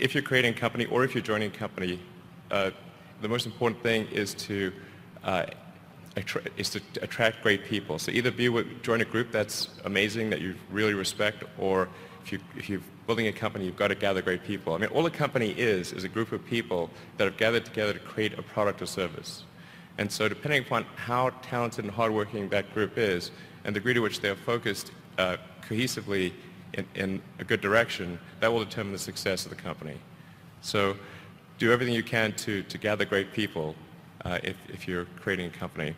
if you're creating a company or if you're joining a company, uh, the most important thing is to uh, is to attract great people. So either be with, join a group that's amazing that you really respect, or if, you, if you're building a company, you've got to gather great people. I mean, all a company is is a group of people that have gathered together to create a product or service. And so depending upon how talented and hardworking that group is, and the degree to which they're focused uh, cohesively in, in a good direction, that will determine the success of the company. So do everything you can to, to gather great people uh, if, if you're creating a company.